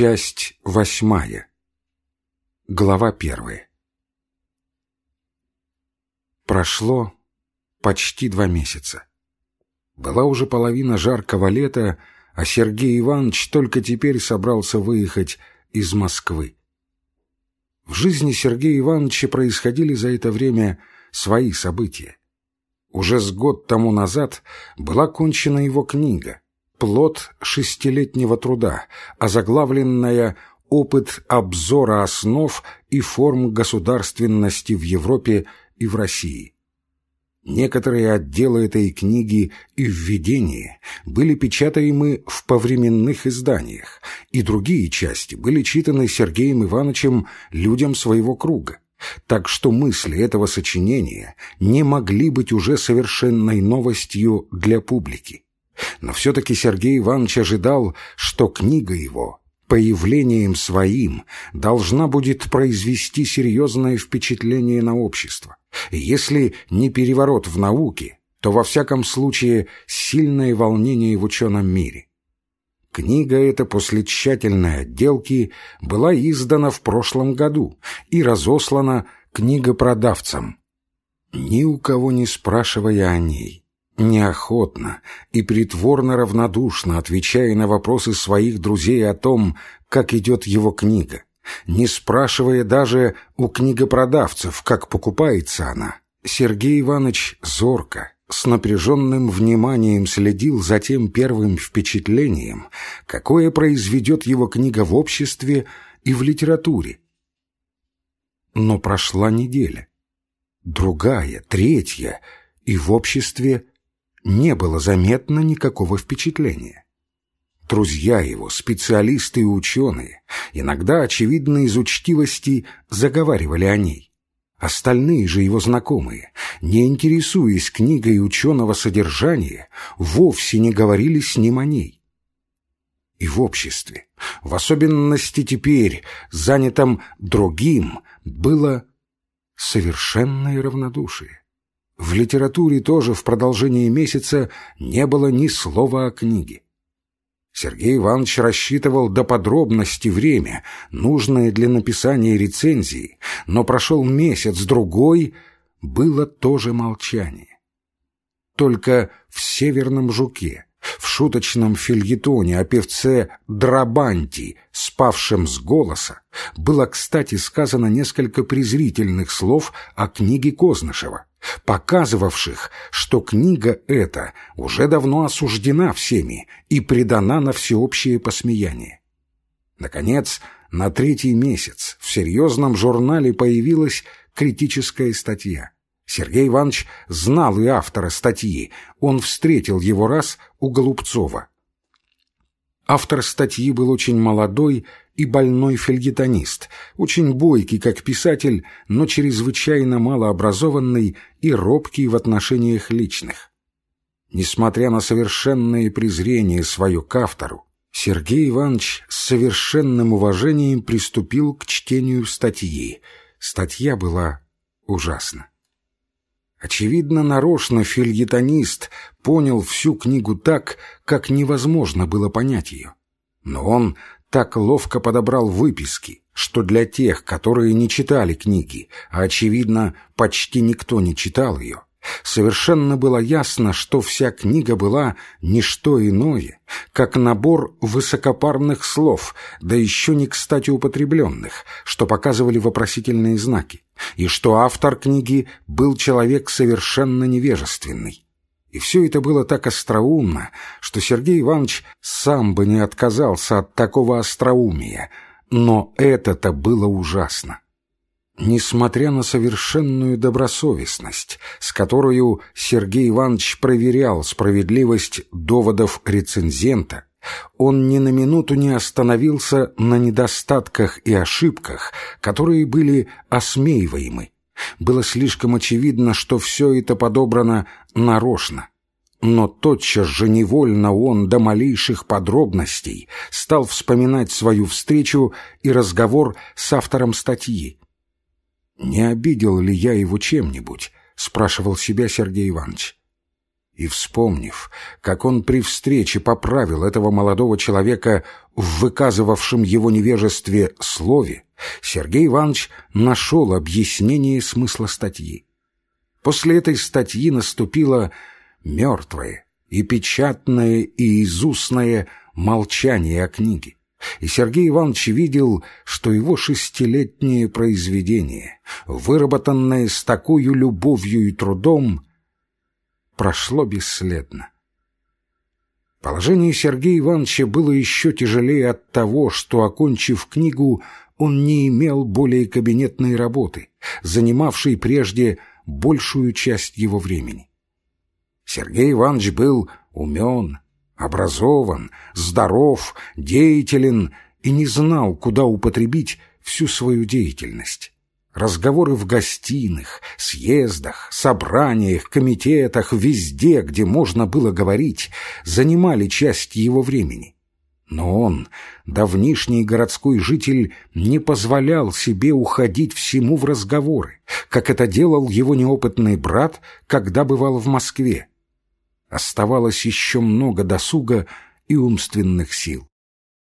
Часть восьмая. Глава первая. Прошло почти два месяца. Была уже половина жаркого лета, а Сергей Иванович только теперь собрался выехать из Москвы. В жизни Сергея Ивановича происходили за это время свои события. Уже с год тому назад была кончена его книга — плод шестилетнего труда, озаглавленная «Опыт обзора основ и форм государственности в Европе и в России». Некоторые отделы этой книги и введения были печатаемы в повременных изданиях, и другие части были читаны Сергеем Ивановичем людям своего круга. Так что мысли этого сочинения не могли быть уже совершенной новостью для публики. Но все-таки Сергей Иванович ожидал, что книга его появлением своим должна будет произвести серьезное впечатление на общество. Если не переворот в науке, то во всяком случае сильное волнение в ученом мире. Книга эта после тщательной отделки была издана в прошлом году и разослана книгопродавцам, ни у кого не спрашивая о ней неохотно и притворно равнодушно отвечая на вопросы своих друзей о том, как идет его книга, не спрашивая даже у книгопродавцев, как покупается она, Сергей Иванович зорко, с напряженным вниманием следил за тем первым впечатлением, какое произведет его книга в обществе и в литературе. Но прошла неделя, другая, третья, и в обществе не было заметно никакого впечатления. Друзья его, специалисты и ученые, иногда, очевидно, из учтивости заговаривали о ней. Остальные же его знакомые, не интересуясь книгой ученого содержания, вовсе не говорили с ним о ней. И в обществе, в особенности теперь, занятом другим, было совершенное равнодушие. В литературе тоже в продолжении месяца не было ни слова о книге. Сергей Иванович рассчитывал до подробности время, нужное для написания рецензии, но прошел месяц-другой, было тоже молчание. Только в «Северном жуке» в шуточном фильетоне о певце Драбанти, спавшем с голоса, было, кстати, сказано несколько презрительных слов о книге Кознышева, показывавших, что книга эта уже давно осуждена всеми и предана на всеобщее посмеяние. Наконец, на третий месяц в серьезном журнале появилась критическая статья — Сергей Иванович знал и автора статьи, он встретил его раз у Голубцова. Автор статьи был очень молодой и больной фельгетонист, очень бойкий как писатель, но чрезвычайно малообразованный и робкий в отношениях личных. Несмотря на совершенное презрение свое к автору, Сергей Иванович с совершенным уважением приступил к чтению статьи. Статья была ужасна. Очевидно, нарочно фильетонист понял всю книгу так, как невозможно было понять ее. Но он так ловко подобрал выписки, что для тех, которые не читали книги, а, очевидно, почти никто не читал ее, Совершенно было ясно, что вся книга была не что иное, как набор высокопарных слов, да еще не кстати употребленных, что показывали вопросительные знаки, и что автор книги был человек совершенно невежественный. И все это было так остроумно, что Сергей Иванович сам бы не отказался от такого остроумия, но это-то было ужасно. Несмотря на совершенную добросовестность, с которой Сергей Иванович проверял справедливость доводов рецензента, он ни на минуту не остановился на недостатках и ошибках, которые были осмеиваемы. Было слишком очевидно, что все это подобрано нарочно. Но тотчас же невольно он до малейших подробностей стал вспоминать свою встречу и разговор с автором статьи. «Не обидел ли я его чем-нибудь?» — спрашивал себя Сергей Иванович. И вспомнив, как он при встрече поправил этого молодого человека в выказывавшем его невежестве слове, Сергей Иванович нашел объяснение смысла статьи. После этой статьи наступило мертвое и печатное и изустное молчание о книге. И Сергей Иванович видел, что его шестилетнее произведение, выработанное с такой любовью и трудом, прошло бесследно. Положение Сергея Ивановича было еще тяжелее от того, что, окончив книгу, он не имел более кабинетной работы, занимавшей прежде большую часть его времени. Сергей Иванович был умен, образован, здоров, деятелен и не знал, куда употребить всю свою деятельность. Разговоры в гостиных, съездах, собраниях, комитетах, везде, где можно было говорить, занимали часть его времени. Но он, давнишний городской житель, не позволял себе уходить всему в разговоры, как это делал его неопытный брат, когда бывал в Москве. Оставалось еще много досуга и умственных сил.